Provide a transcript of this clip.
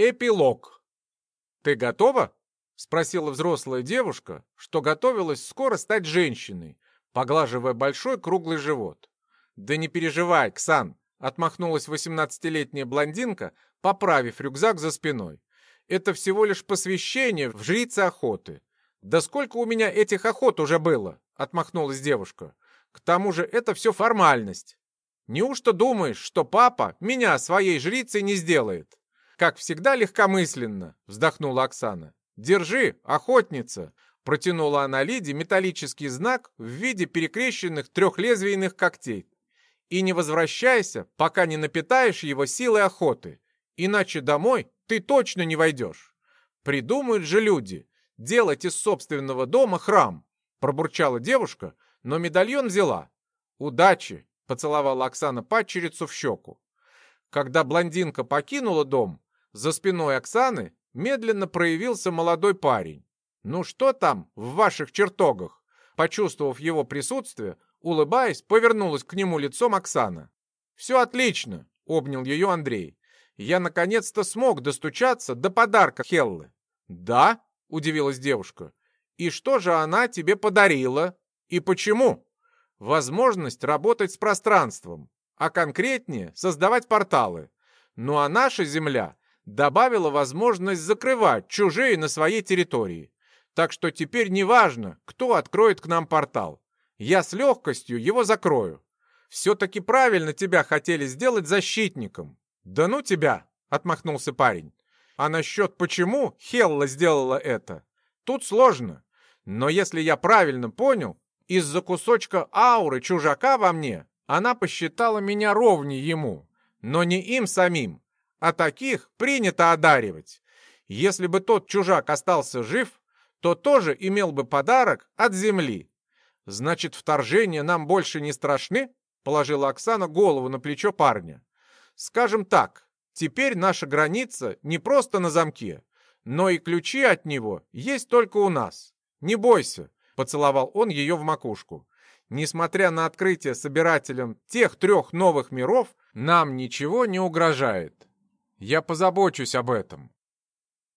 Эпилог. «Ты готова?» — спросила взрослая девушка, что готовилась скоро стать женщиной, поглаживая большой круглый живот. «Да не переживай, Ксан!» — отмахнулась восемнадцатилетняя блондинка, поправив рюкзак за спиной. «Это всего лишь посвящение в жрице охоты». «Да сколько у меня этих охот уже было?» — отмахнулась девушка. «К тому же это все формальность. Неужто думаешь, что папа меня своей жрицей не сделает?» «Как всегда легкомысленно», — вздохнула Оксана. «Держи, охотница!» — протянула она Лиде металлический знак в виде перекрещенных трехлезвийных когтей. «И не возвращайся, пока не напитаешь его силой охоты, иначе домой ты точно не войдешь. Придумают же люди делать из собственного дома храм», — пробурчала девушка, но медальон взяла. «Удачи!» — поцеловала Оксана падчерицу в щеку. Когда блондинка покинула дом, за спиной Оксаны медленно проявился молодой парень. «Ну что там в ваших чертогах?» Почувствовав его присутствие, улыбаясь, повернулась к нему лицом Оксана. «Все отлично», — обнял ее Андрей. «Я наконец-то смог достучаться до подарка Хеллы». «Да?» — удивилась девушка. «И что же она тебе подарила? И почему?» «Возможность работать с пространством, а конкретнее создавать порталы. Ну а наша Земля добавила возможность закрывать чужие на своей территории. Так что теперь не важно, кто откроет к нам портал. Я с легкостью его закрою. Все-таки правильно тебя хотели сделать защитником. Да ну тебя, отмахнулся парень. А насчет почему Хелла сделала это? Тут сложно. Но если я правильно понял, из-за кусочка ауры чужака во мне она посчитала меня ровней ему, но не им самим, а таких принято одаривать. Если бы тот чужак остался жив, то тоже имел бы подарок от земли. Значит, вторжения нам больше не страшны? Положила Оксана голову на плечо парня. Скажем так, теперь наша граница не просто на замке, но и ключи от него есть только у нас. Не бойся, поцеловал он ее в макушку. Несмотря на открытие собирателем тех трех новых миров, нам ничего не угрожает. «Я позабочусь об этом»,